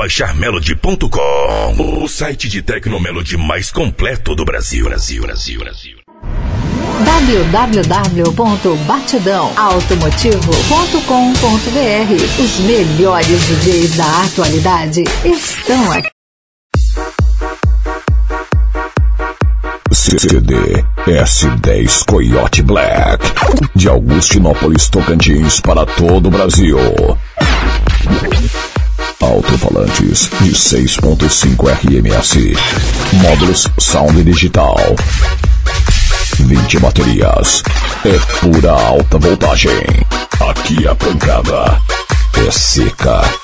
baixar melody.com, o site de Tecnomelody mais completo do Brasil. Brasil, Brasil, Brasil. www.batidãoautomotivo.com.br Os melhores DJs da atualidade estão aqui. CD S10 Coyote Black de Augustinópolis Tocantins para todo o Brasil. Alto-falantes de 6.5 RMS. Módulos Sound Digital. 20 baterias. É pura alta voltagem. Aqui a pancada é seca.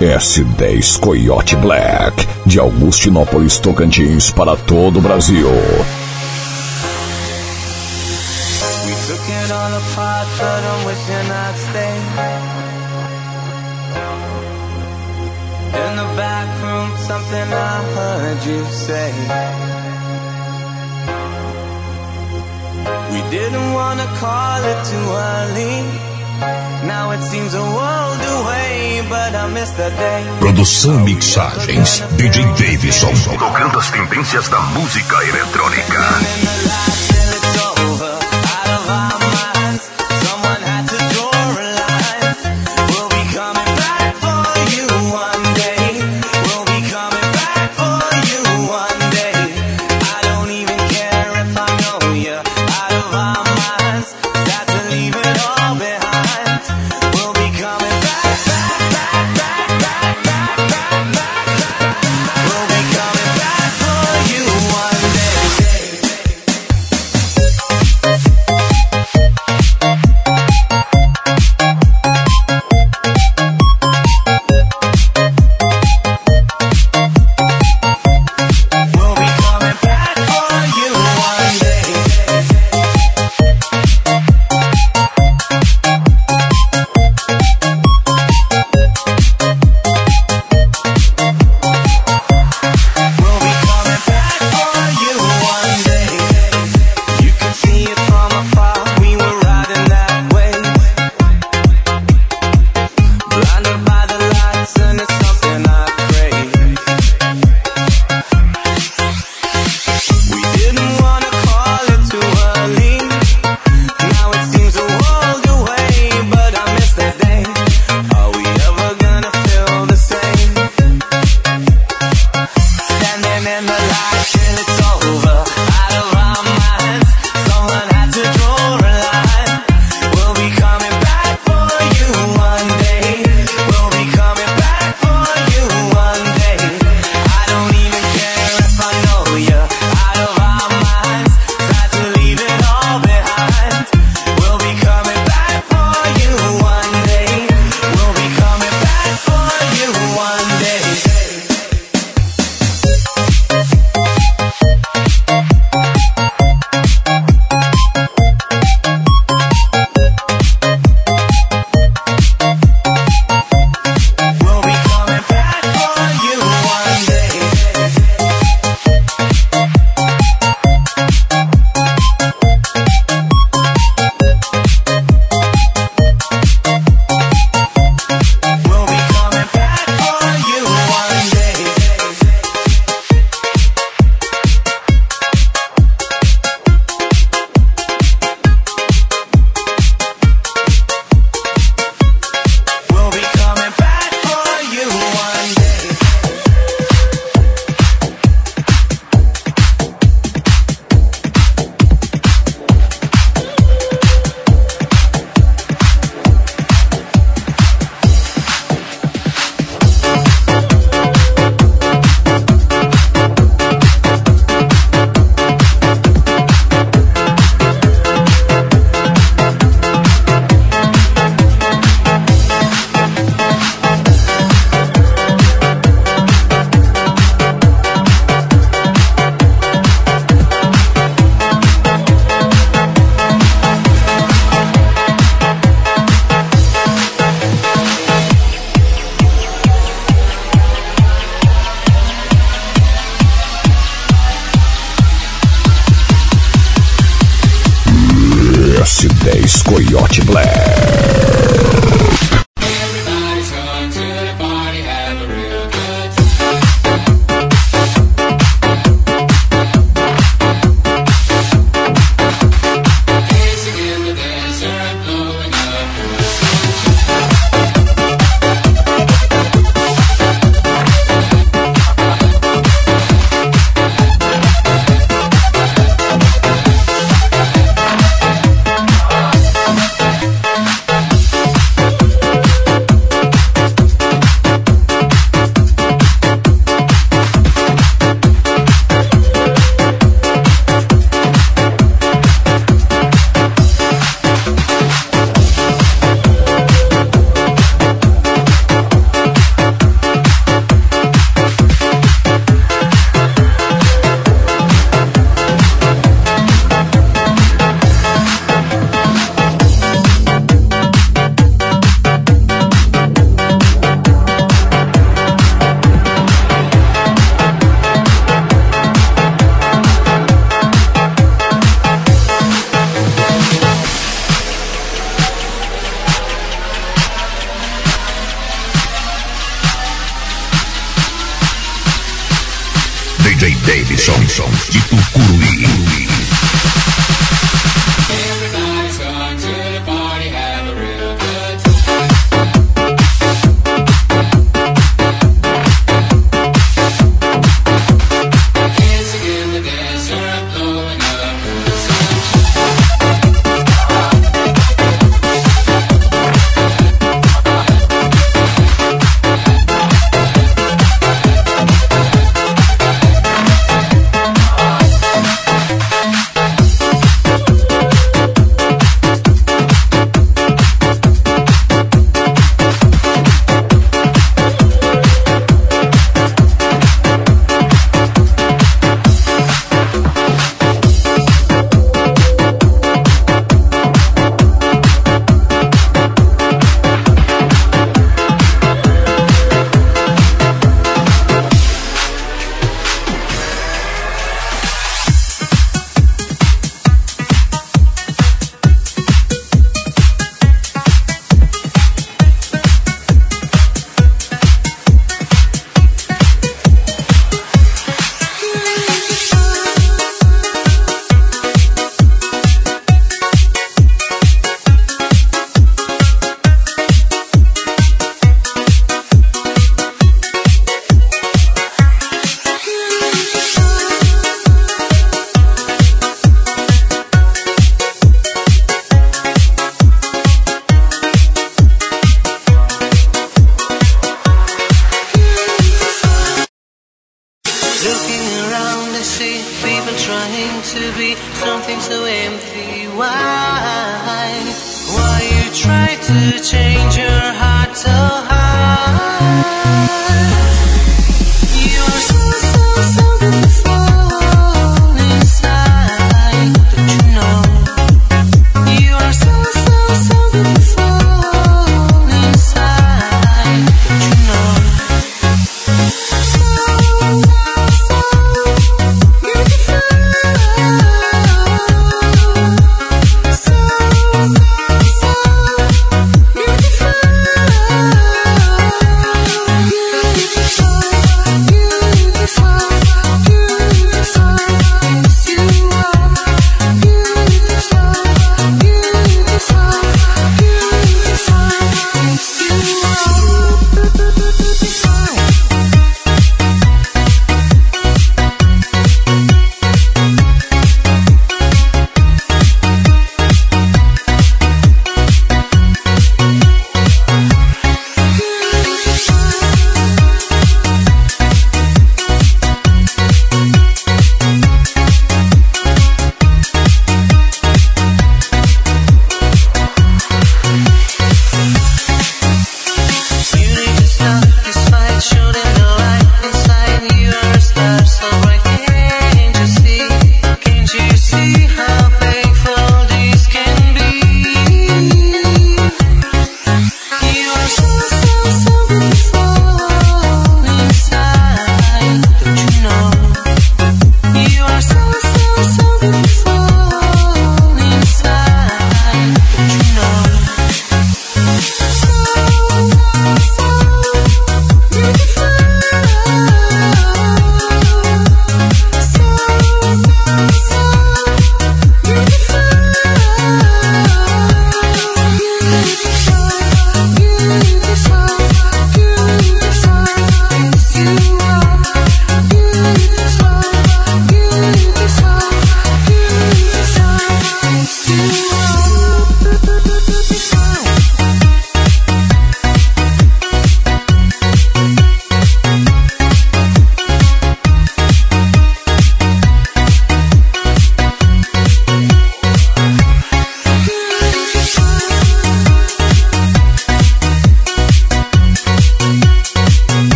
S10 Coyote Black de Augustinópolis Tocantins para todo o Brasil. In the back room, something I heard you say. We didn't wanna call it too early. Produção mixagens DJ Davidson. Tocando as tendências da música eletrônica.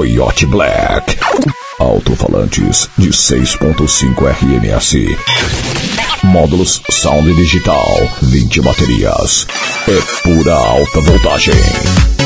Coyote Black. Alto-falantes de 6.5 RMS. Módulos Sound Digital, 20 baterias. É pura alta voltagem.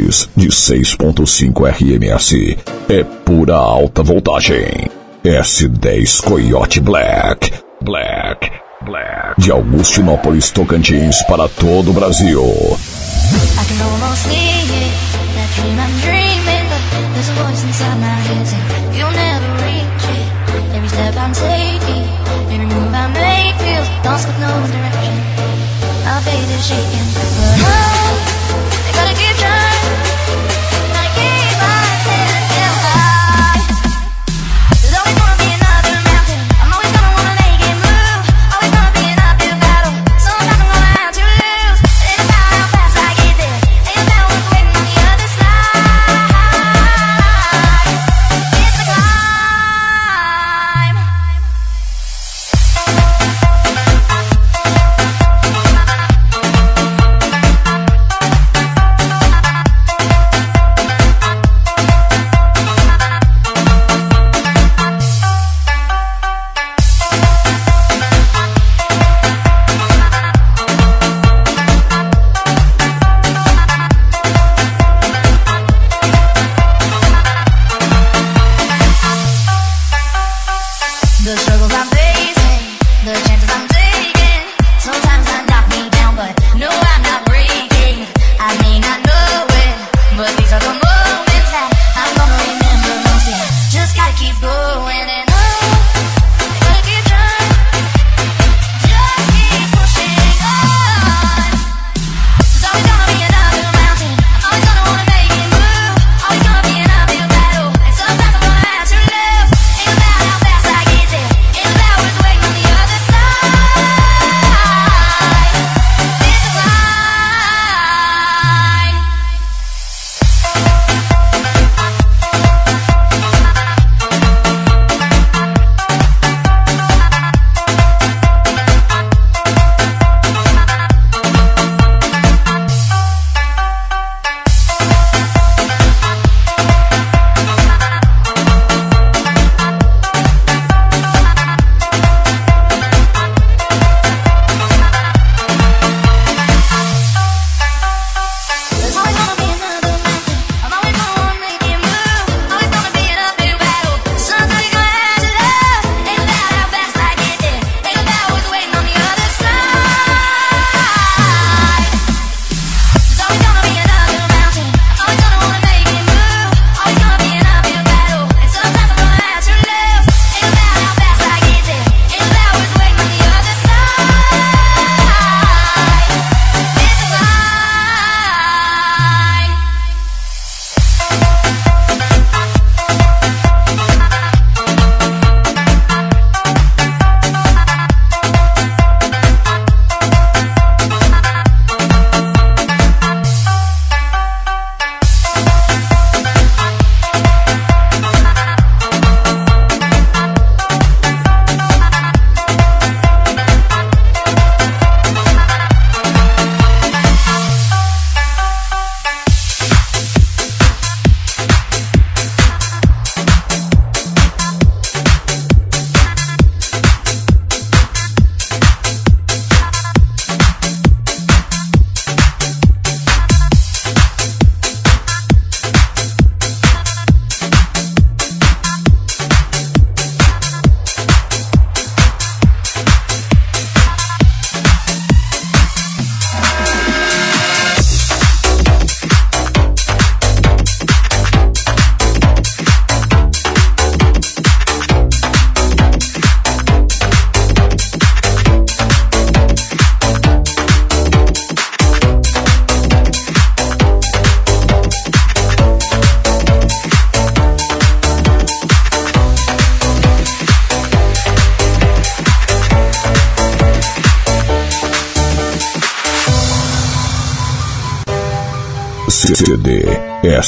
De 6.5 RMS. É pura alta voltagem. S10 Coyote Black. Black. Black. De Augustinópolis, Tocantins para todo o Brasil. shaking, but I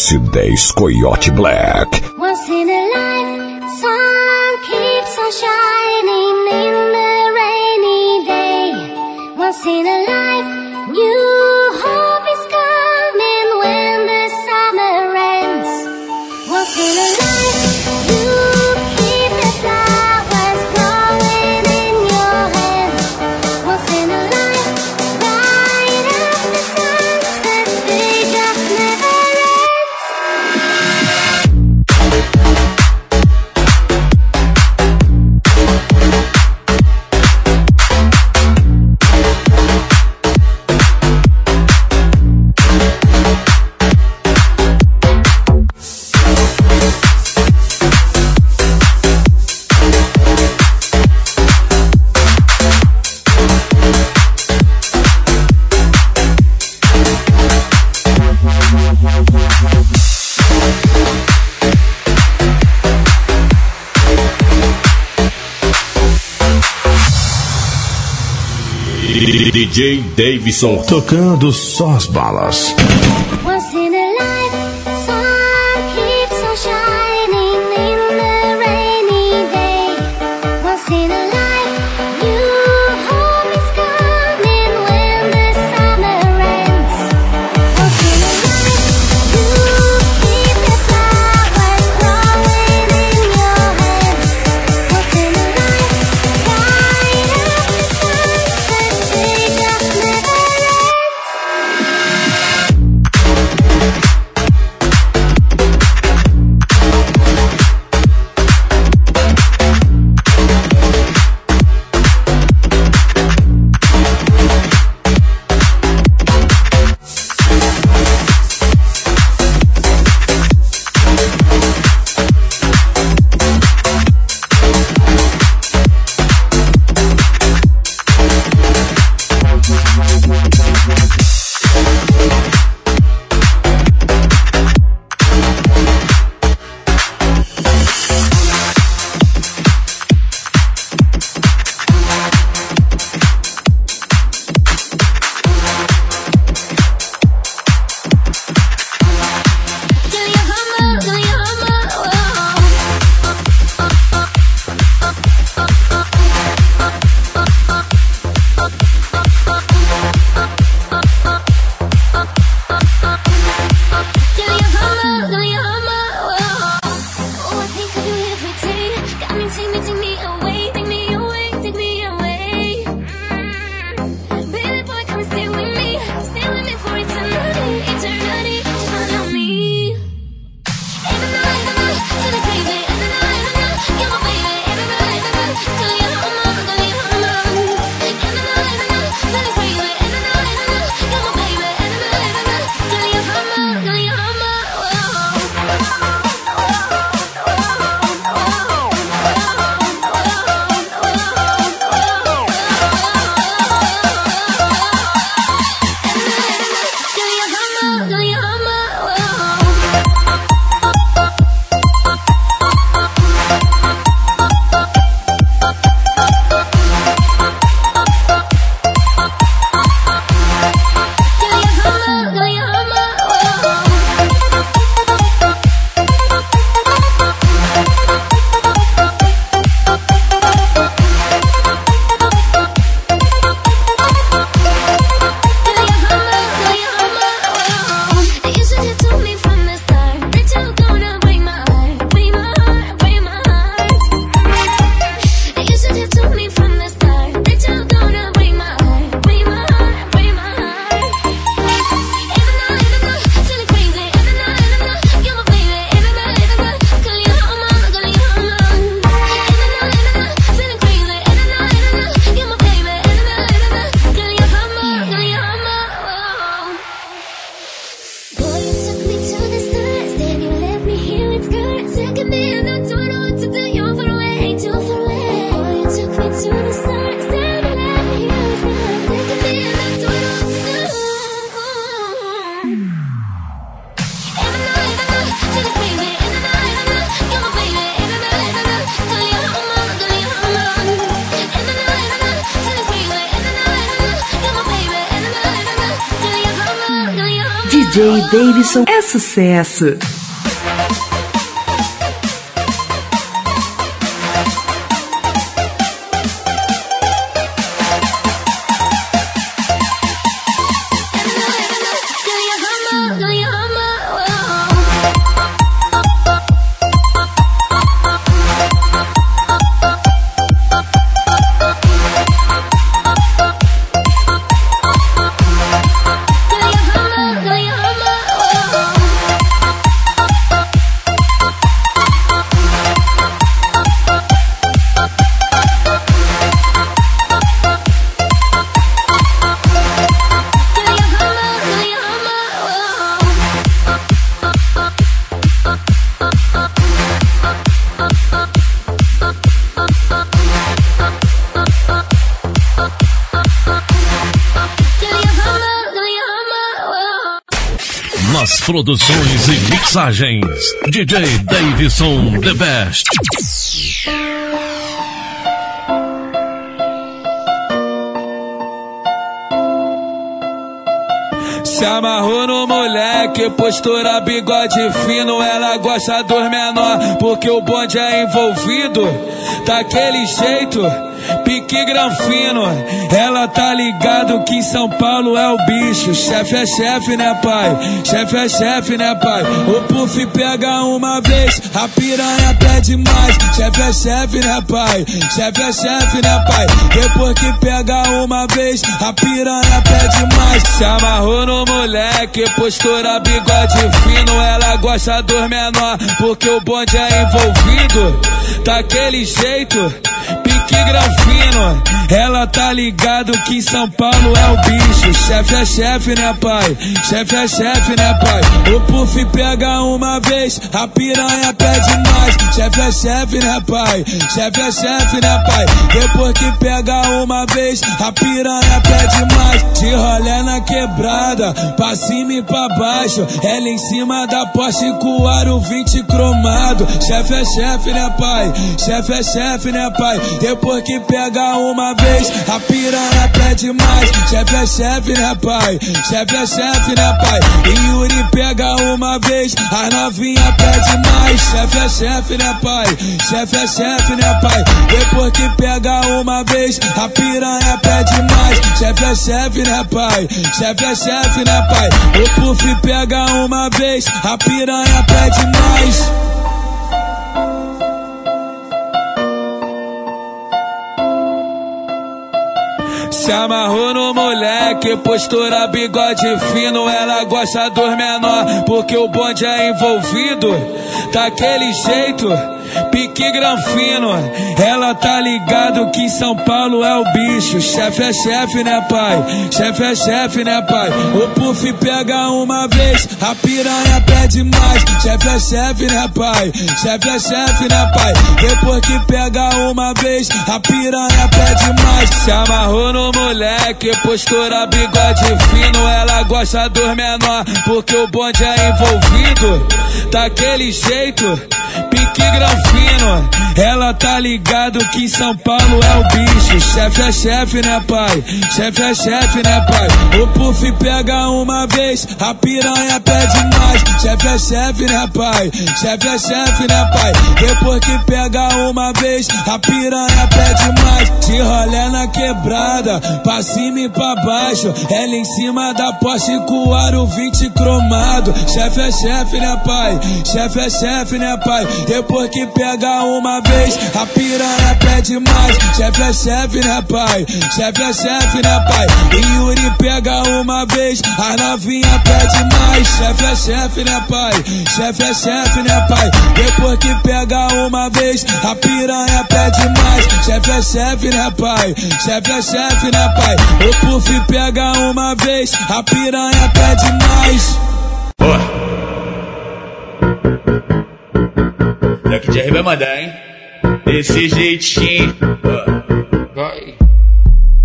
S10 Coyote Black. Once in a life, sun keeps on shining in the rainy day. Once in a life, DJ Davidson tocando só as balas. Sucesso. Produções e mixagens. DJ Davidson The Best. Se amarrou no moleque, postura bigode fino. Ela gosta dos menor, porque o bonde é envolvido. Daquele jeito pique granfino. Ela tá ligado que em São Paulo é o bicho. Chefe é chefe, né, pai? Chefe é chefe, né, pai? O puff pega uma vez, a piranha pede mais. Chefe é chefe, né, pai? Chefe é chefe, né, pai? Depois que pega uma vez, a piranha pede mais. Se amarrou no moleque, postura bigode fino. Ela gosta dos menor, porque o bonde é envolvido. Daquele jeito pique granfino. Ela tá ligado que em São Paulo é o bicho. Chefe é chefe, né, pai? Chefe é chefe, né, pai? O puff pega uma vez, a piranha pede mais. Chefe é chefe, né, pai? Chefe é chefe, né, pai? Depois que pega uma vez, a piranha pede mais. De rolé na quebrada, pra cima e pra baixo. Ela em cima da Porsche com o aro 20 cromado. Chefe é chefe, né, pai? Chefe é chefe, né, pai? Depois que pega uma vez, a piranha pede mais. Chefe é chefe, né, pai? Chefe é chefe, né, pai? E Yuri pega uma vez, a novinha pede mais. Chefe é chefe, né, pai? Chefe é chefe, né, pai? Depois que pega uma vez, a piranha pede mais. Chefe é chefe, né, pai? Chefe é chefe, né, pai? O puff pega uma vez, a piranha pede mais. Se amarrou no moleque, postura bigode fino. Ela gosta dos menor, porque o bonde é envolvido. Daquele jeito pique granfino. Ela tá ligado que em São Paulo é o bicho. Chefe é chefe, né, pai? Chefe é chefe, né, pai? O puff pega uma vez, a piranha pede mais. Chefe é chefe, né, pai? Chefe é chefe, né, pai? Depois que pega uma vez, a piranha pede mais. Se amarrou no moleque, postura bigode fino. Ela gosta dos menor, porque o bonde é envolvido. Daquele jeito pique granfino. Ela tá ligado que em São Paulo é o bicho. Chefe é chefe, né, pai? Chefe é chefe, né, pai? O puff pega uma vez, a piranha pede mais. Chefe é chefe, né, pai? Chefe é chefe, né, pai? Depois que pega uma vez, a piranha pede mais. De rolé na quebrada, pra cima e pra baixo. Ela em cima da Porsche com o aro 20 cromado. Chefe é chefe, né, pai? Chefe é chefe, né, pai? Depois que pega uma vez, a piranha pede mais. Chefe é chefe, né, pai? Chefe é chefe, né, pai? E Yuri pega uma vez, a novinha pede mais. Chefe é chefe, né, pai? Chefe é chefe, né, pai? Depois que pega uma vez, a piranha pede mais. Chefe é chefe, né, pai? Chefe é chefe, né, pai? O puff pega uma vez, a piranha pede mais. Boa. Daqui de vai mandar, hein? Desse jeitinho. Vai.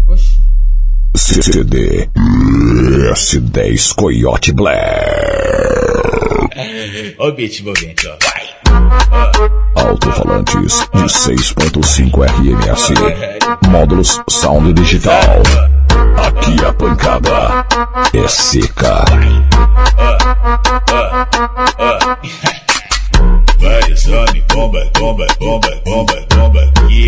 Oxi. CD S10 Coyote Black. Ó o beat envolvente, ó. Vai. Alto-falantes de 6.5 RMS. Módulos Sound Digital. Aqui Aqui a pancada é seca. Vários homens, bomba, bomba, bomba, bomba, bomba. E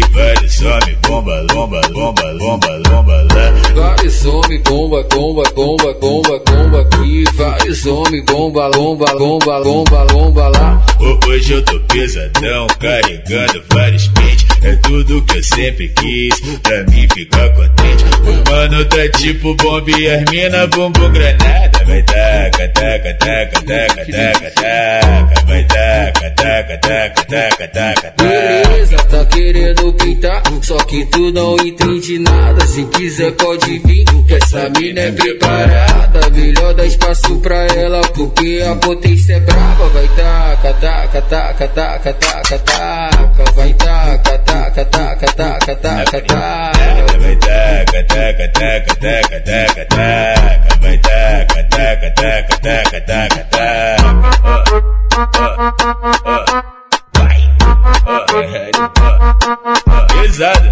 homens, bomba, lomba, lomba, lomba, lomba lá. Vários homens, bomba, bomba, bomba, bomba, bomba. E vários homens, bomba, lomba, lomba, lomba, lomba lá. Hoje eu tô pesadão, carregando vários pentes. É tudo que eu sempre quis, pra mim ficar contente. O mano tá tipo bomba e as mina bumbum granada. Vai taca, taca, taca, taca, taca, taca. Vai taca, taca, taca, taca, taca, taca. Beleza, tá querendo pintar, só que tu não entende nada. Se quiser pode vir, que essa mina é preparada. Melhor dar espaço pra ela, porque a potência é brava. Vai taca, taca, taca, taca, taca, taca. Vai taca, taca, taca, taca, taca, taca. Vai taca, taca, taca, taca, taca, taca. Vai taca, taca, taca, taca, taca, taca. Vai. Pesado.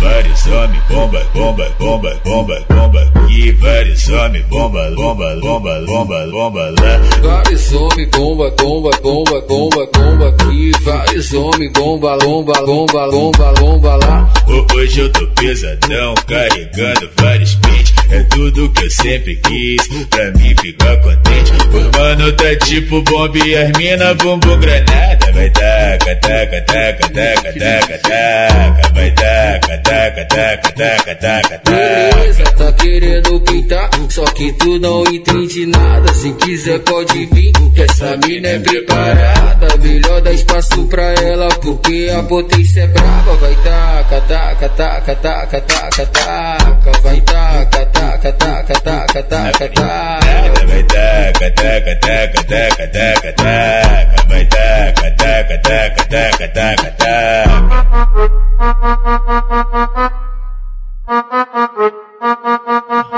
Vários homens, bomba, bomba, bomba, bomba, bomba. E vários homens, bomba, bomba, bomba, bomba, bomba lá. Vários homens, bomba, bomba, bomba, bomba, bomba. E vários homens, bomba, lomba, lomba, lomba, lomba lá. Hoje eu tô pesadão, carregando vários pentes. É tudo que eu sempre quis, pra mim ficar contente. O mano tá tipo bomba e as mina bumbum granada. Vai taca, taca, taca, taca, taca, taca. Vai taca, taca, taca, taca, taca, taca. Beleza, tá querendo pintar, só que tu não entende nada. Se quiser pode vir, que essa mina é preparada. Melhor dar espaço pra ela, porque a potência é brava. Vai taca, taca, taca, taca, taca, taca. Vai taca, taca, taca, taca, taca, taca. Vai taca, taca, taca, taca, taca, taca. Vai taca, taca, taca, taca, taca, taca.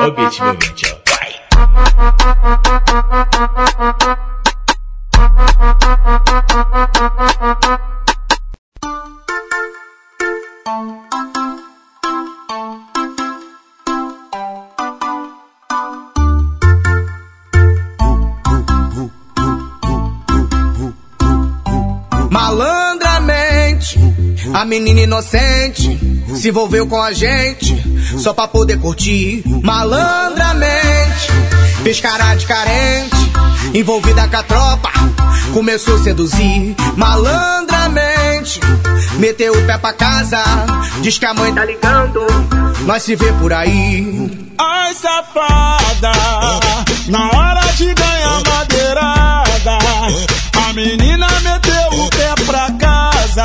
O beat. Vai. Malandramente, a menina inocente se envolveu com a gente só pra poder curtir. Malandramente, fez cara de carente, envolvida com a tropa, começou a seduzir. Malandramente, meteu o pé pra casa, diz que a mãe tá ligando, nós se vê por aí. Ai, safada, na hora de ganhar madeirada, a menina meteu o pé pra casa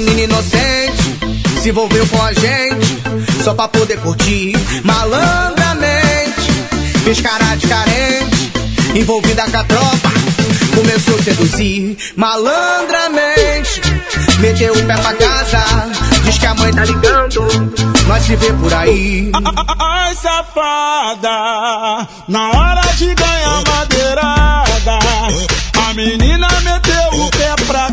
Menina inocente se envolveu com a gente só pra poder curtir. Malandramente, fez cara de carente, envolvida com a tropa, começou a seduzir. Malandramente, meteu o pé pra casa, diz que a mãe tá ligando, nós se vê por aí. Ai, safada, na hora de ganhar madeirada, a menina meteu o pé pra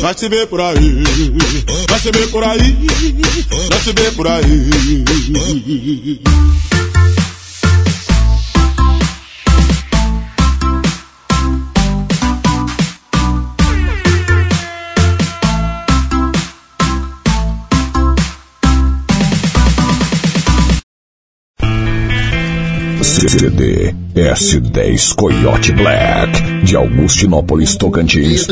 Vai se ver por aí, vai se ver por aí, vai se ver por aí. CD S10 Coyote Black de Augustinópolis Tocantins.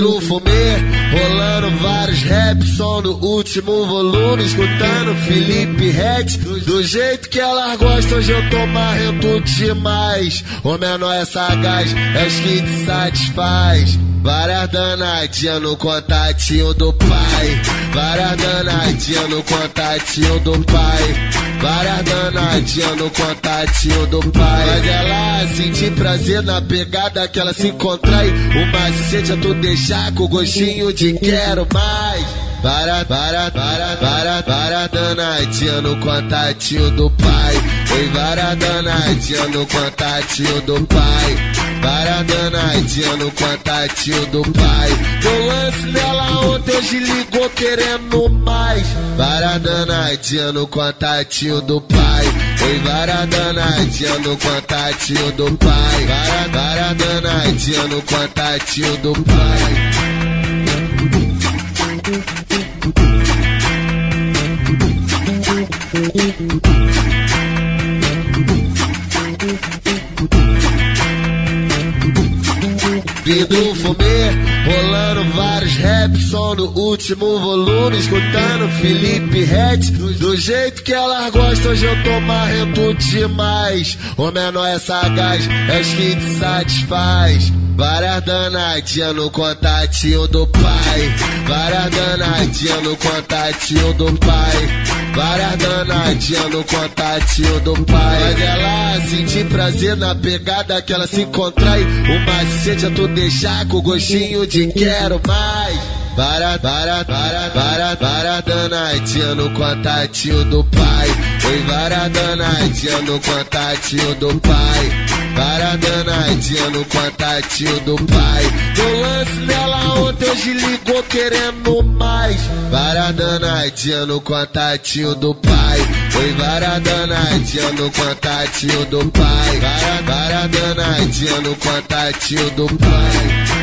Vários raps, som no último volume, escutando Felipe Red, do jeito que elas gostam, hoje eu tô marrento demais. O menor é sagaz, é os que te satisfaz. Várias danadinhas no contatinho do pai. Várias danadinhas no contatinho do pai. Várias danadinhas no contatinho do pai. Mas ela sentir prazer na pegada que ela se contrai. O macete é tu deixar com gostinho de quero mais. Para, para, para, para, para danadinha no contatinho do pai. Oi, para danadinha no contatinho do pai. Para danadinha no contatinho do pai. Deu lance nela ontem, hoje ligou querendo mais. Para danadinha no contatinho do pai. Oi, para danadinha no contatinho do pai. Para danadinha no contatinho do pai. Vidro fumê, rolando vários raps, som no último volume, escutando Felipe Red, do jeito que elas gostam, hoje eu tô marrento demais. O menor é sagaz, é os que te satisfaz. Várias danadinhas no contatinho do pai. Várias danadinhas no contatinho do pai. Várias danadinhas no contatinho do pai. Mas ela sentir prazer na pegada que ela se contrai. O macete é tu deixar com gostinho de quero mais. Para, para, para, para, para danadinha no contatinho do pai. Oi, para danadinha no contatinho do pai. Para danadinha no contatinho do pai. Deu lance nela ontem, hoje ligou querendo mais. Para danadinha no contatinho do pai. Oi, para danadinha no contatinho do pai. Para danadinha no contatinho do pai.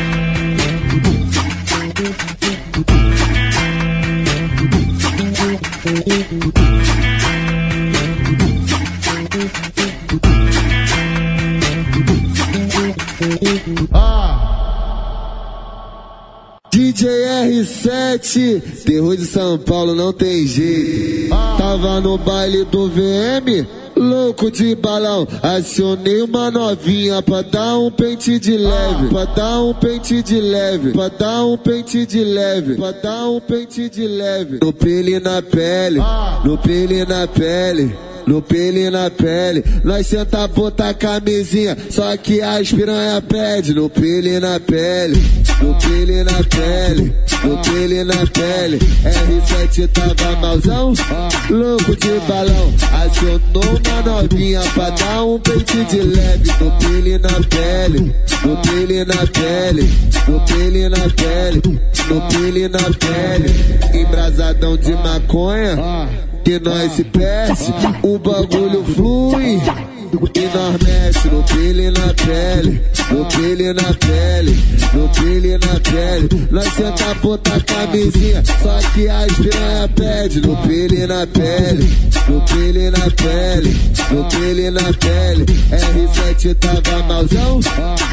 DJ R7, terror de São Paulo não tem jeito. Tava no baile do VM, louco de balão. Acionei uma novinha pra dar um pente de leve. Pra dar um pente de leve. Pra dar um pente de leve. Pra dar um pente de leve. No pele na pele, no pele na pele no pele na pele. Nós senta botar camisinha, só que as piranha pede no pele na pele, no pele na pele, no pele na pele. R7 tava malzão, louco de balão. Acionou uma novinha pra dar um peito de leve no pele na pele, no pele na pele, no pele na pele, no pele na pele. Embrasadão de maconha que nós se perde, o bagulho flui. E nós mexe no pele na pele, no pele na pele, no pele na pele. Nós senta botar camisinha, só que as piranha pede. No pele na pele, no pele na pele, no pele na pele. R7 tava malzão,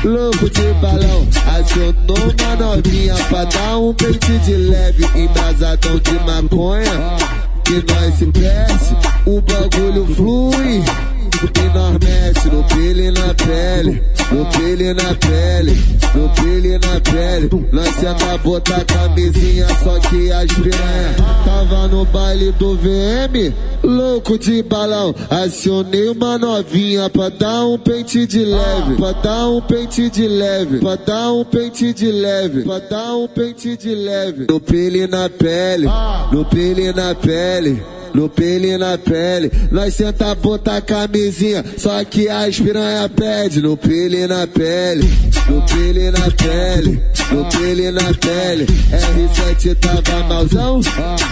louco de balão. Acionou uma novinha pra dar um peito de leve, embrasadão de maconha que nós se cresce, o bagulho flui. E nós mexe no pele na pele, no pele na pele, no pele na pele. Nós senta botar camisinha, só que as piranha tava no baile do VM, louco de balão. Acionei uma novinha pra dar um pente de leve, pra dar um pente de leve, pra dar um pente de leve, pra dar um pente de leve. No pele na pele, no pele na pele no pele na pele. Nós senta botar camisinha, só que as piranha pede no pele na pele, no pele na pele, no pele na pele. R7 tava malzão,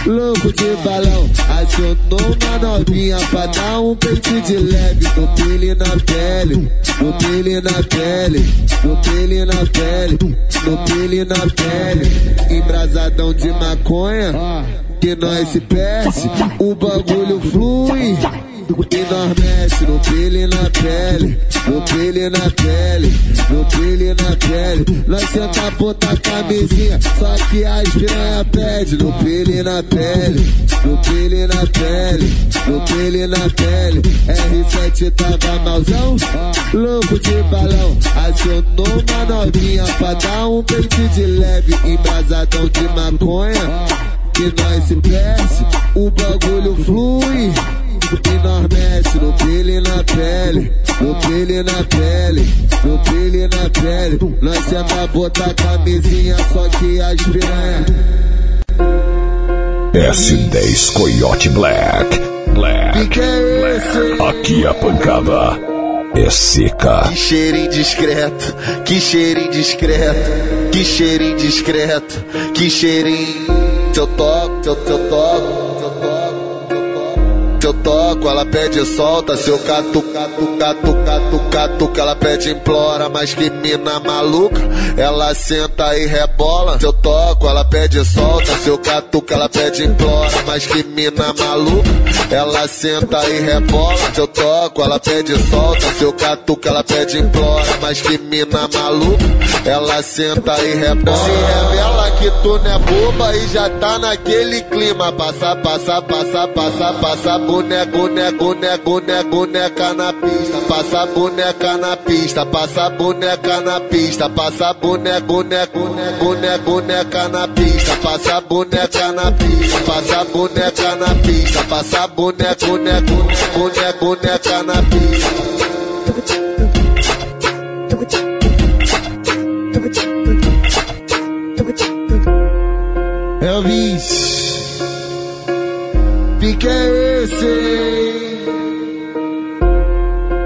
louco de balão. Acionou uma novinha pra dar um peito de leve. No pele na pele, no pele na pele, no pele na pele, no pele na pele. Embrasadão de maconha, que nós se perde, o bagulho flui. E nós mexe no pele na pele, no pele na pele, no pele na pele. Nós senta botar camisinha, só que as piranha pede. No pele na pele, no pele na pele, no pele na pele. R7 tava malzão, louco de balão. Acionou uma novinha pra dar um peito de leve, embrasadão de maconha. Que nós se perde, o bagulho flui. E nós mexe no pele na pele, no pele na pele, no pele na pele. Nós senta botar camisinha, só que as piranha. S10 Coyote Black. Black. Que é esse? Aqui a pancada é seca. Que cheirinho discreto, que cheirinho discreto, que cheirinho discreto, que cheirinho. Teu toque, teu, teu eu toco, ela pede solta, se eu cato, cato, cato, cato, cato, ela pede implora, mas que mina maluca, ela senta e rebola, se eu toco, ela pede solta, se eu cato, ela pede implora, mas que mina maluca, ela senta e rebola, se eu toco, ela pede solta, se eu cato, ela pede implora, mas que mina maluca, ela senta e rebola, se revela que tu não é boba e já tá naquele clima, passa, passa, passa, passa, passa, boneco, boneco, boneco, boneco, boneca na pista, passa boneca na pista, passa boneca na pista, passa boneco, boneco, boneco, boneca na pista, passa boneca na pista, passa boneca na pista, passa boneco, boneco, boneco, boneca na pista. Elvis, esse?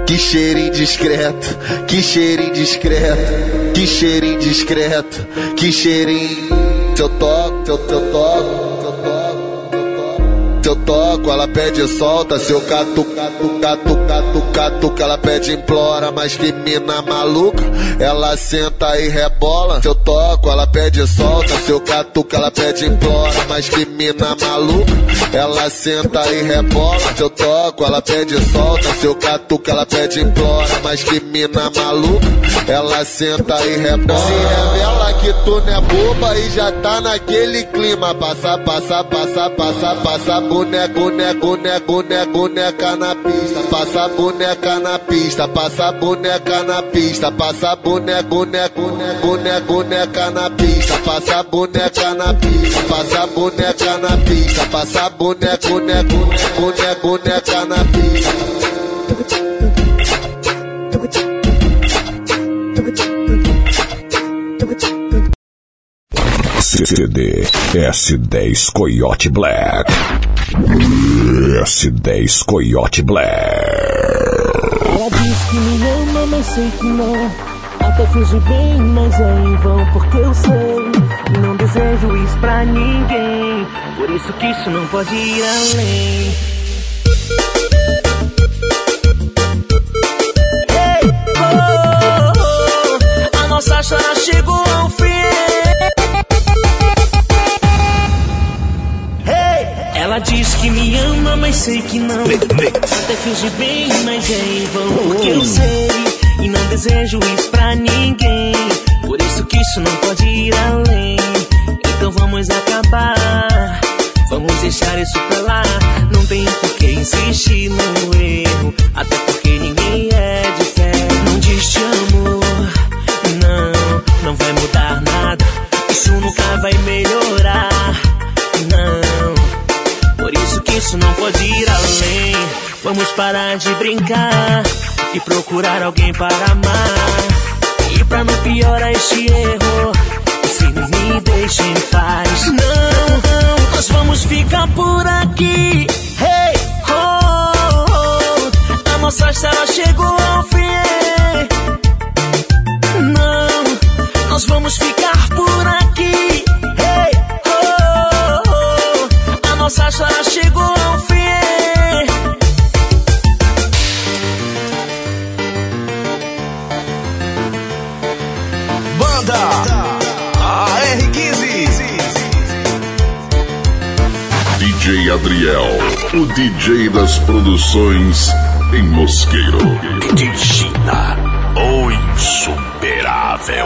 Que cheirinho discreto, que cheirinho discreto, que cheirinho discreto, que cheirinho. Teu toque, teu, teu toque eu toco, ela pede solta, se eu cato, cato, cato, cato, cato, que ela pede implora, mas que mina maluca, ela senta e rebola, se eu toco, ela pede solta, se eu que ela pede implora, mas que mina maluca, ela senta e rebola, se eu toco, ela pede solta, se eu que ela pede implora, mas que mina maluca, ela senta e rebola, se revela que tu não é boba e já tá naquele clima, passa, passa, passa, passa, passa, boneco, boneco, boneco, boneco, boneca na pista, passa boneca na pista, passa boneca na pista, passa boneco, boneco, boneco, boneca na pista, passa boneca na pista, passa boneca na pista, passa boneco, boneco, boneco, boneca na pista. CD S10 Coyote Black. S10 Coyote Black. Ela diz que me ama, mas sei que não. Até finge bem, mas é em vão, porque eu sei. Não desejo isso pra ninguém. Por isso que isso não pode ir além. Oh, a nossa história chegou ao fim. Ela diz que me ama, mas sei que não. Até finge bem, mas é em vão. Porque eu sei e não desejo isso pra ninguém. Por isso que isso não pode ir além. Então vamos acabar. Vamos deixar isso pra lá. Não tem por que insistir no erro. Até porque ninguém é de fé. Não diz te amo. Não, não vai mudar nada. Isso nunca vai melhorar. Não. Por isso que isso não pode ir além. Vamos parar de brincar e procurar alguém para amar. E pra não piorar este erro, se me deixa em paz. Não, não, nós vamos ficar por aqui. Hey, oh, oh. a nossa história chegou ao fim. Não, nós vamos ficar por aqui. Hey, oh, oh. a nossa história chegou ao fim. Adriel, o DJ das produções em Mosqueiro. Digina, o insuperável.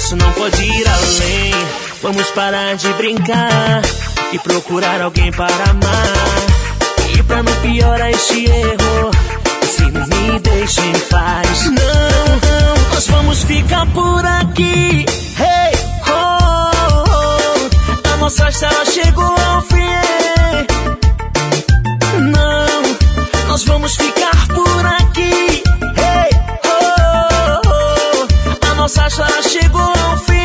Não, isso não pode ir além. Vamos parar de brincar e procurar alguém para amar. E pra não piorar este erro, se me deixa em paz. Não, nós vamos ficar por aqui. Hey, oh, oh, a nossa história chegou ao fim. Não, nós vamos ficar por aqui. Nossa história chegou ao fim.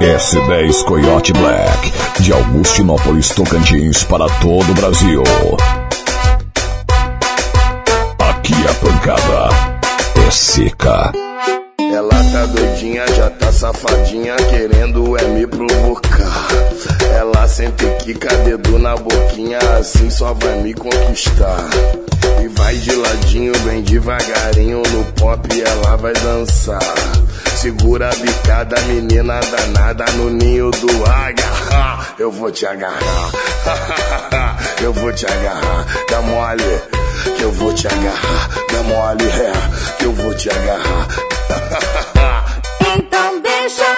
S10 Coyote Black, de Augustinópolis, Tocantins, para todo o Brasil. Aqui a pancada é seca. Ela tá doidinha, já tá safadinha, querendo é me provocar. Ela sente quica, dedo na boquinha, assim só vai me conquistar. E vai de ladinho, bem devagarinho, no pop ela vai dançar. Segura a bicada, menina danada, no ninho do águia. Eu vou te agarrar, eu vou te agarrar, dá mole. Que eu vou te agarrar, dá mole, é, que eu vou te agarrar. Então deixa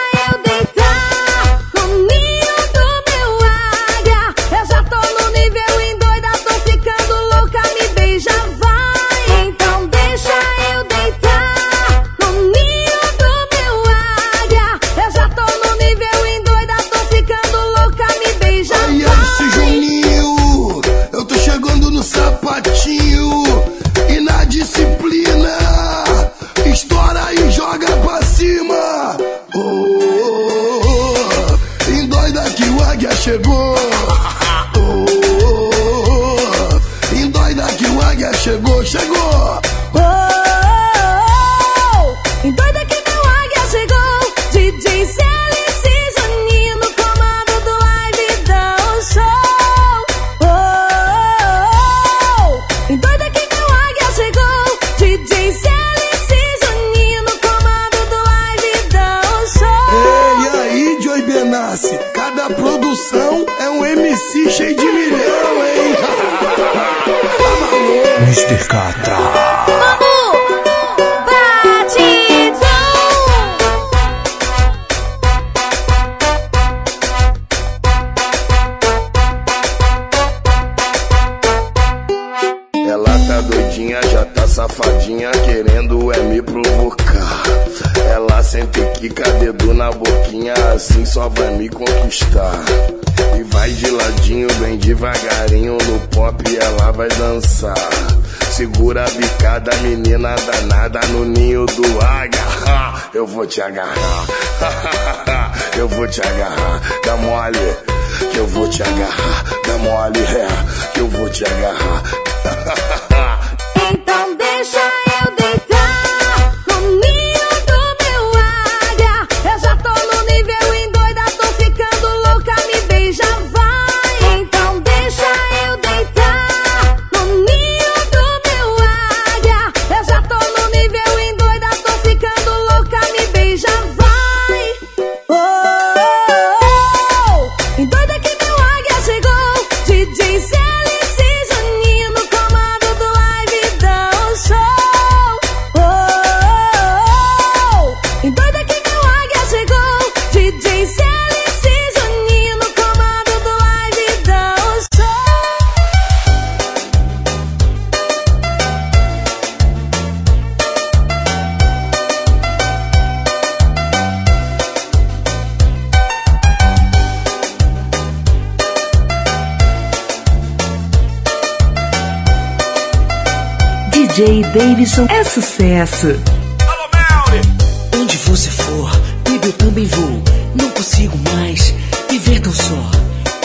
J Davidson é sucesso. Alô, Onde você for, baby, eu também vou. Não consigo mais viver tão só.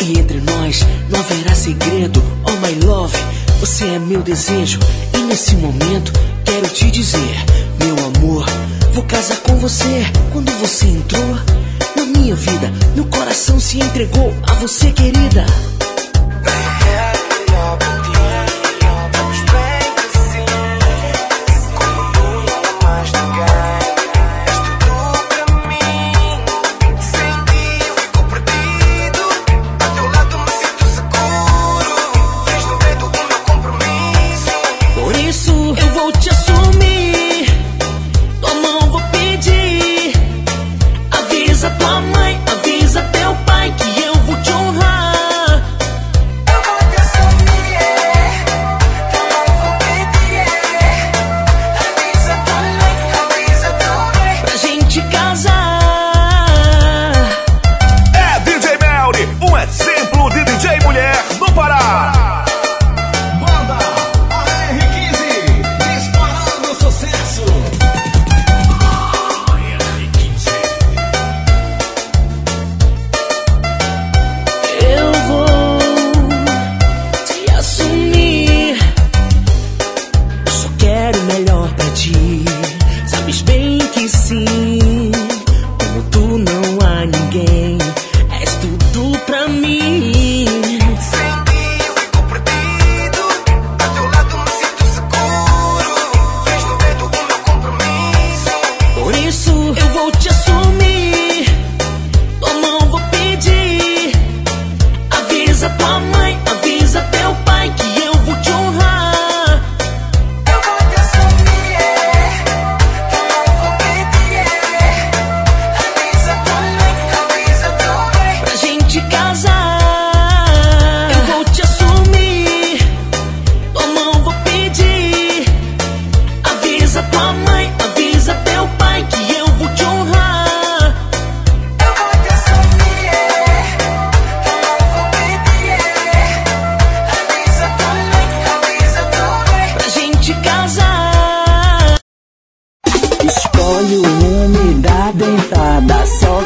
E entre nós não haverá segredo. Oh, my love, você é meu desejo. E nesse momento quero te dizer, meu amor, vou casar com você. Quando você entrou na minha vida, meu coração se entregou a você, querida.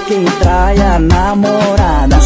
quem trai a namorada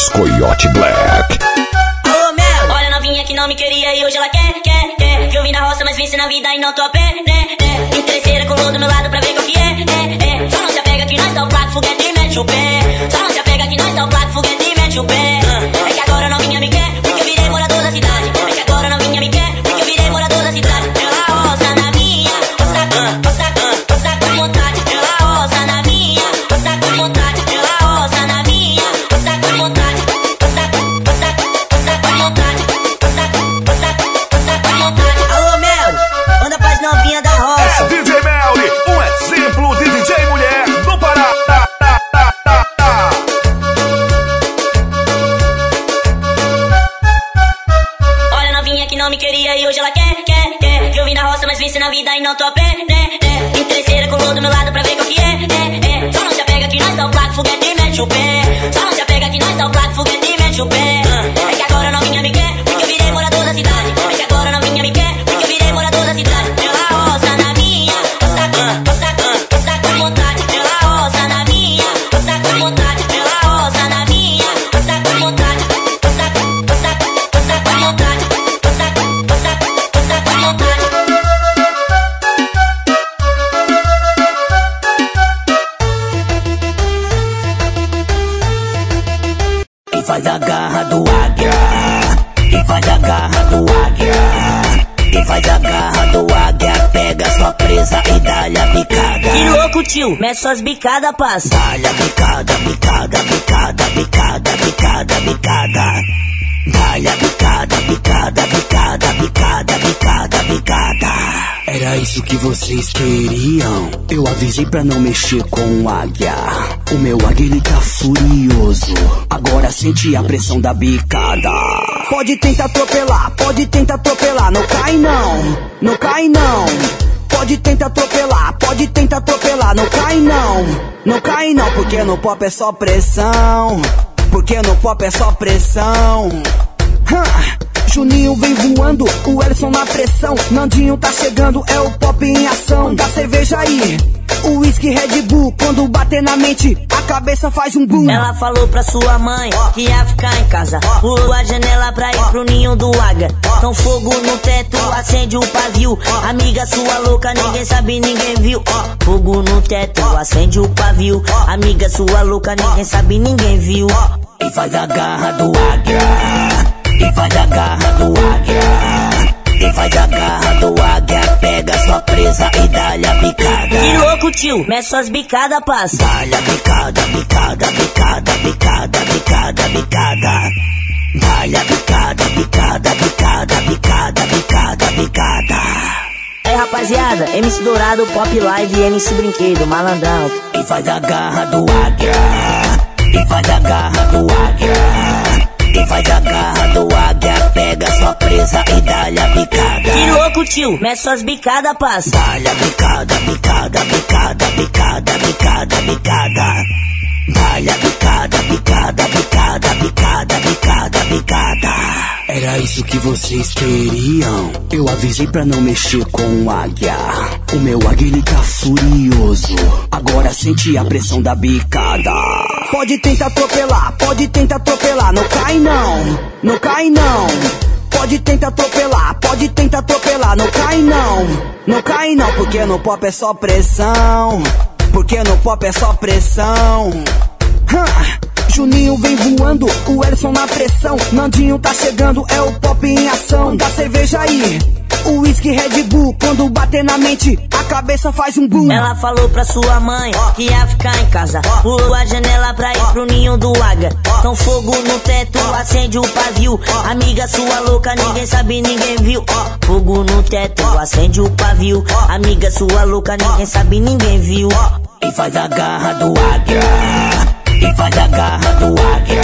S10 Coyote Black. Alô, Mel, olha novinha que não me queria e hoje ela quer, quer, quer. Que eu vim na roça, mas venci na vida e não tô a tio, mete suas bicadas, passa. Dá-lhe bicada, bicada, bicada, bicada, bicada, bicada. Dá-lhe bicada, bicada, bicada, bicada, bicada, bicada. Era isso que vocês queriam. Eu avisei pra não mexer com o águia. O meu águia ele tá furioso. Agora sente a pressão da bicada. Pode tentar atropelar, pode tentar atropelar. Não cai não, não cai não. Pode tentar atropelar, pode tentar atropelar. Não cai não, não cai não. Porque no pop é só pressão. Porque no pop é só pressão. Hã. Juninho vem voando, o Ellison na pressão. Nandinho tá chegando, é o pop em ação. Da cerveja aí, o whisky Red Bull. Quando bater na mente, a cabeça faz um boom. Ela falou pra sua mãe que ia ficar em casa. Pulou a janela pra ir pro ninho do águia. Então fogo no teto, acende o pavio. Amiga sua louca, ninguém sabe, ninguém viu. Fogo no teto, acende o pavio. Amiga sua louca, ninguém sabe, ninguém viu. E faz a garra do águia. E faz a garra do águia. E faz a garra do águia. Pega sua presa e dá-lhe a bicada. Que louco, tio, mete suas bicadas, passa. Dá-lhe a bicada, bicada, bicada, bicada, bicada, bicada. Dá-lhe a bicada, bicada, bicada, bicada, bicada, bicada. É rapaziada, MC Dourado, Pop Live e MC Brinquedo, malandrão. E faz a garra do águia. E faz a garra do águia. E faz a garra do águia. Pega sua presa e dá-lhe a bicada. Que louco, tio, mete suas bicadas, passa. Dá-lhe a bicada, bicada, bicada, bicada, bicada, bicada. Dá-lhe a bicada, bicada, bicada, bicada, bicada, bicada. Era isso que vocês queriam. Eu avisei pra não mexer com o águia. O meu águia tá furioso. Agora sente a pressão da bicada. Pode tentar atropelar, pode tentar atropelar. Não cai não, não cai não. Pode tentar atropelar, pode tentar atropelar. Não cai não, não cai não. Porque no pop é só pressão. Porque no pop é só pressão. Hã. Juninho vem voando, o Ellison na pressão. Nandinho tá chegando, é o pop em ação. Da cerveja aí, o whisky Red Bull. Quando bater na mente, a cabeça faz um boom. Ela falou pra sua mãe que ia ficar em casa. Pulou a janela pra ir pro ninho do águia. Então fogo no teto, acende o pavio. Amiga sua louca, ninguém sabe, ninguém viu. Fogo no teto, acende o pavio. Amiga sua louca, ninguém sabe, ninguém viu. E faz a garra do águia. E faz a garra do águia.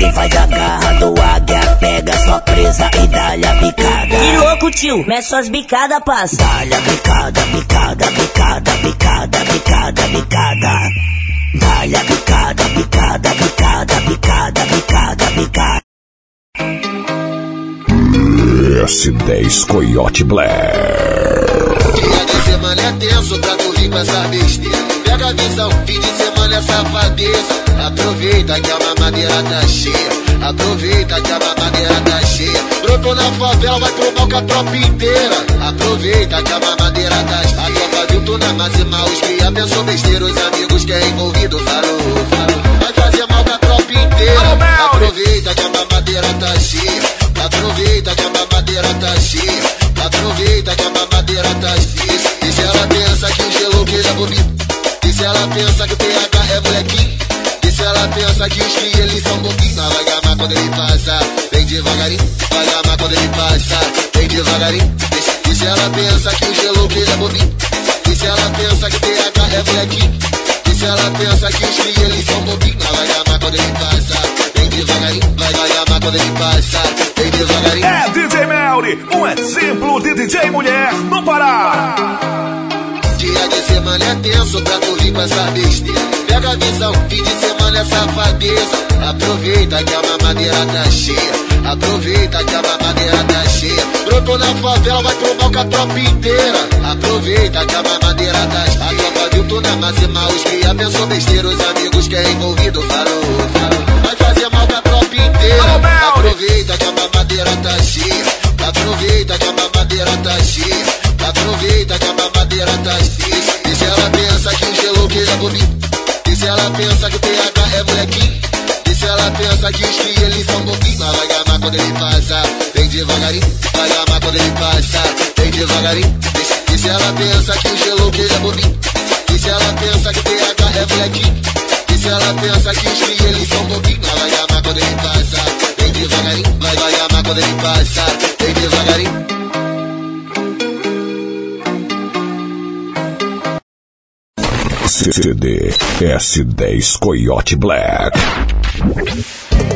E faz a garra do águia. Pega sua presa e dá-lhe a bicada. Que louco, tio, mete suas bicadas, passa. Dá-lhe a bicada, bicada, bicada, bicada, bicada, bicada. Dá-lhe a bicada, bicada, bicada, bicada, bicada, bicada. S10 Coyote Black. Dia de semana é tenso pra tu rir com essa besteira. Pega a visão, fim de semana é safadeza. Aproveita que a mamadeira tá cheia. Aproveita que a mamadeira tá cheia. Brotou na favela, vai pro mal com a tropa inteira. Aproveita que a mamadeira tá cheia. A tropa viu tu na máxima, os cria pensou besteira. Os amigos que é envolvido falou, falou. Vai fazer mal com a tropa inteira. Aproveita que a mamadeira tá cheia. Aproveita que a mamadeira tá cheia. Aproveita que a mamadeira tá cheia. E se ela pensa que o gelo que é bonito? E se ela pensa que o PH é molequinho? E se ela pensa que os cria eles são bobinhos? Ela vai gamar quando ele passa, vem devagarinho. Vai gamar quando ele passa, vem devagarinho. E se ela pensa que o gelo que é bobinho? E se ela pensa que o PH é molequinho? E se ela pensa que os cria eles são bobinhos? Ela vai gamar quando ele passa, vem devagarinho. Vai, gamar quando ele passa, vem devagarinho. É DJ Melly, um exemplo de DJ mulher no Pará. Dia de semana é tenso pra tu vir com essa besteira. Pega a visão, fim de semana é safadeza. Aproveita que a mamadeira tá cheia. Aproveita que a mamadeira tá cheia. Brotou na favela, vai pro mal com a tropa inteira. Aproveita que a mamadeira tá cheia. A tropa viu tu na máxima, os cria pensou besteira. Os amigos que é envolvido falou, falou. Vai fazer mal com a tropa inteira. Aproveita que a mamadeira tá cheia. Aproveita que a mamadeira tá cheia. Aproveita que a mamadeira tá cheia. E se ela pensa que o gelo que é bonito? E se ela pensa que o PH é molequinho? E se ela pensa que os cria eles são bobinhos? Ela vai gamar quando ele passa, vem devagarinho. Vai gamar quando ele passa, vem devagarinho. E, se ela pensa que o gelo que é bobinho? E se ela pensa que o PH é molequinho? E se ela pensa que os cria eles são bobinhos? Ela vai gamar quando ele passa, vem devagarinho. Vai, vai gamar quando ele passa, vem devagarinho. CD S10 Coyote Black.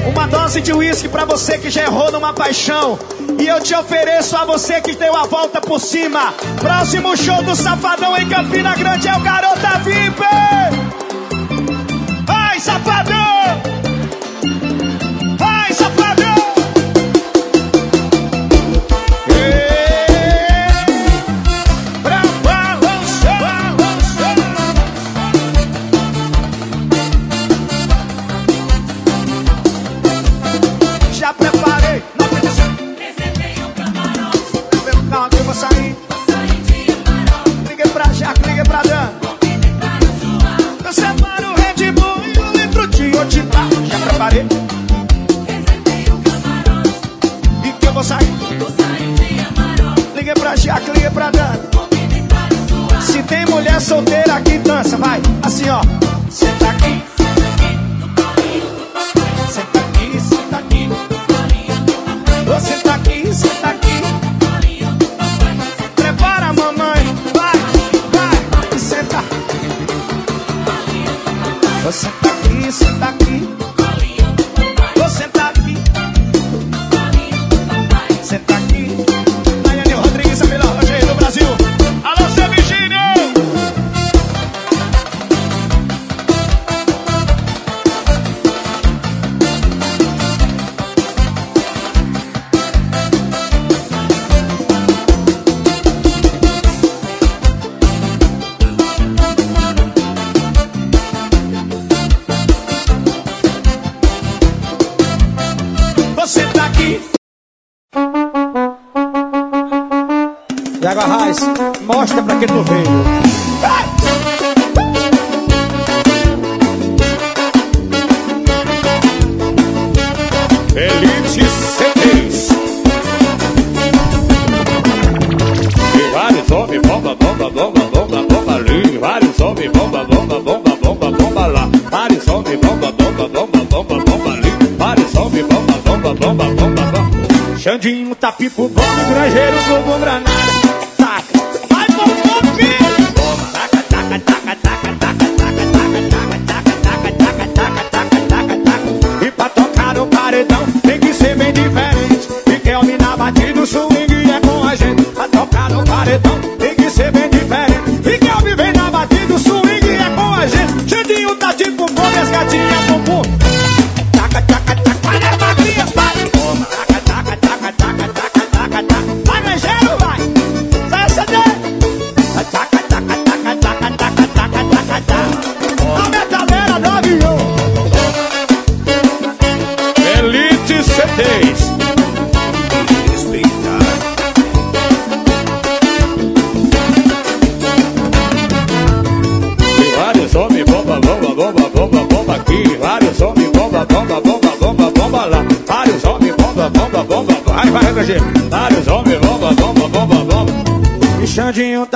Uma dose de uísque pra você que já errou numa paixão. E eu te ofereço a você que deu a volta por cima. Próximo show do Safadão em Campina Grande é o Garota VIP. Vai, Safadão!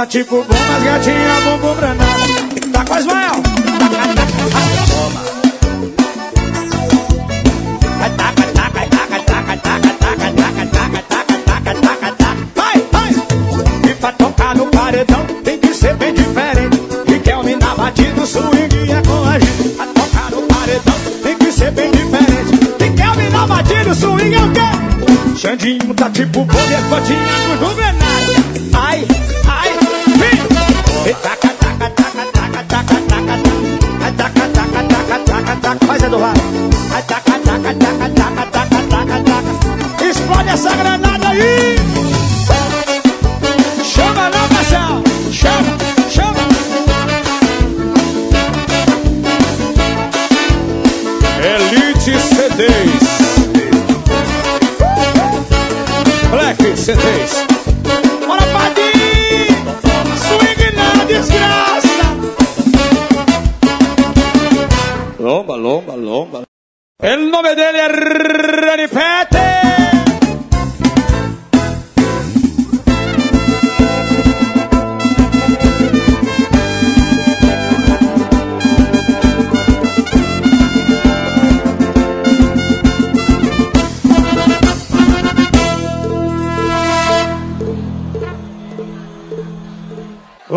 Tipo bom,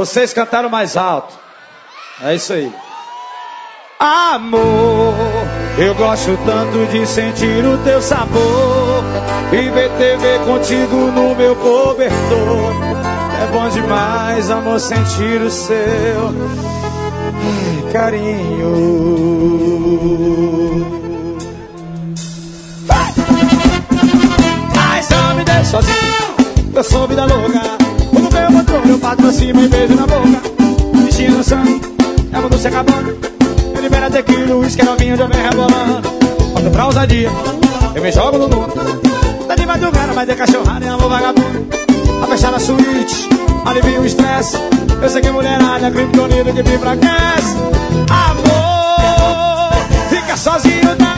Vocês cantaram mais alto. É isso aí. Amor, eu gosto tanto de sentir o teu sabor e ver TV contigo no meu cobertor. É bom demais, amor, sentir o seu carinho. Ai, só me deixa sozinho, eu sou vida louca. No meu controle, eu cima e beijo na boca. Bichinho sangue, é mundo se acabando. Eu libera tequila, uísque, novinho, já vem rebolando. Quando pra ousadia, eu me jogo no mundo. Tá de madrugada, mas de cachorrada é amor vagabundo. A fechar na suíte, alivia o estresse. Eu sei que mulherada é criptonita que me enfraquece. Amor, fica sozinho, tá?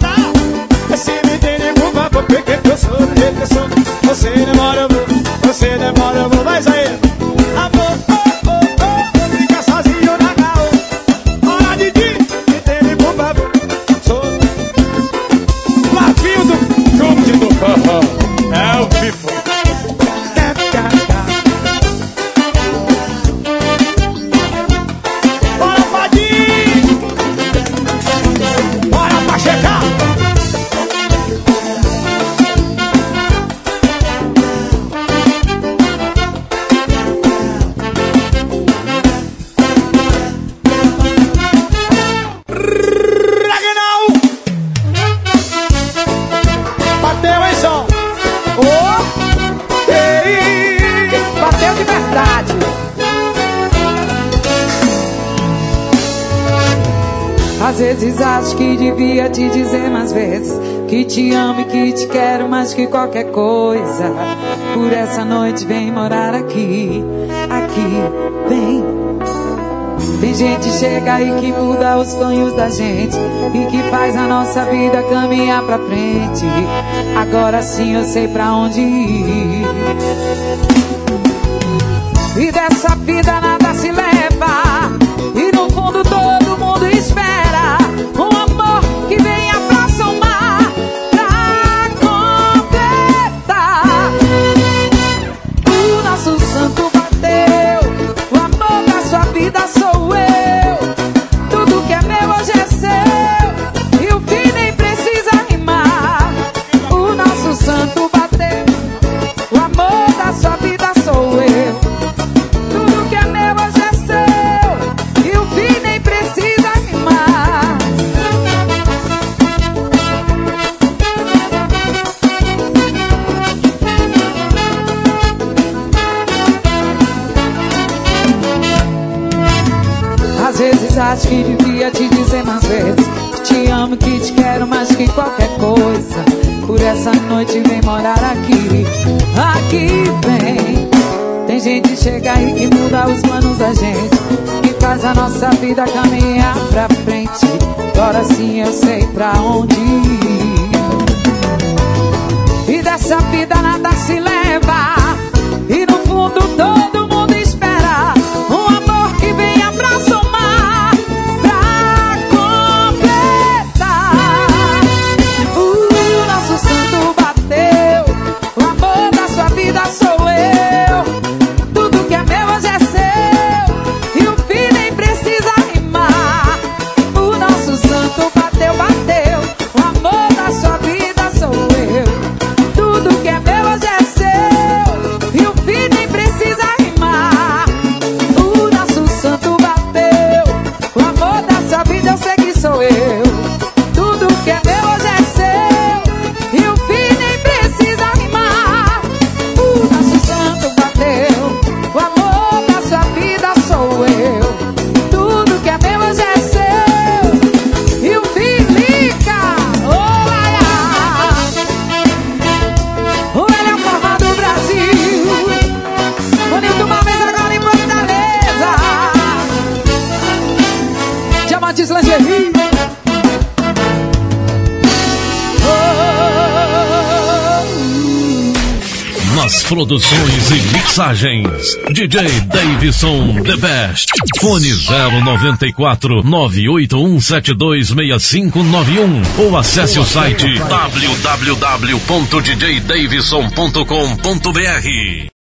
Tá. Se me entende, por favor, porque eu sou do jeito que eu sou. Você demora, eu. Você demora, eu vou. Mas aí, devia te dizer mais vezes que te amo e que te quero mais que qualquer coisa. Por essa noite vem morar aqui, aqui, vem. Tem gente chega aí que muda os sonhos da gente e que faz a nossa vida caminhar pra frente. Agora sim eu sei pra onde ir. E dessa vida nada se leva. a vida caminhar pra frente. Agora sim eu sei pra onde ir. E dessa vida nada se leva. E no fundo todo. Produções e mixagens. DJ Davidson The Best. Fone 094 981726591 ou acesse o site www.djdavidson.com.br.